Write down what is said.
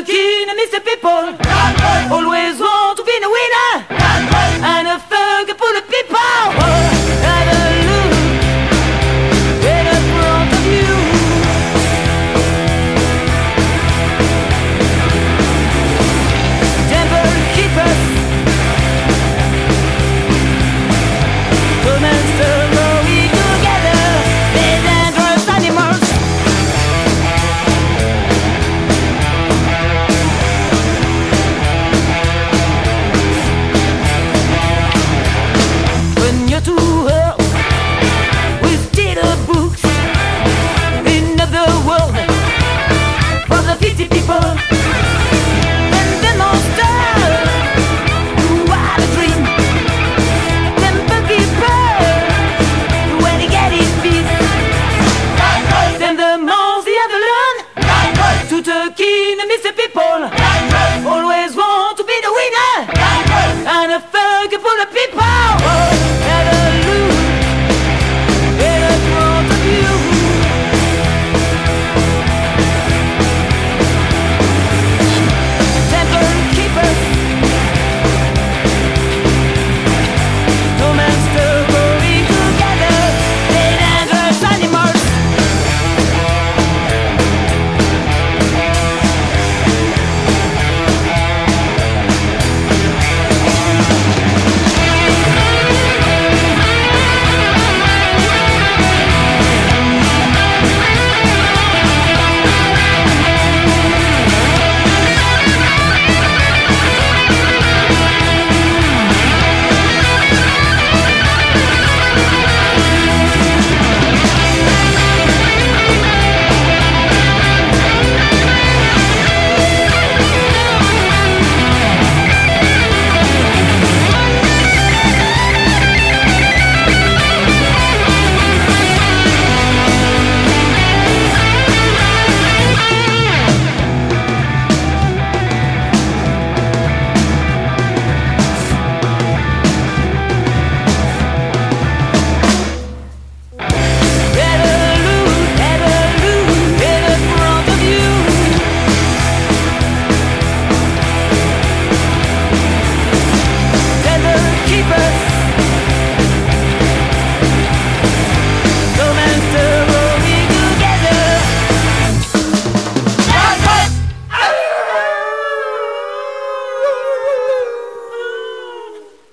looking at Mr. People, always. the king of Mr. People. Always want to be the winner. And a thug for the people.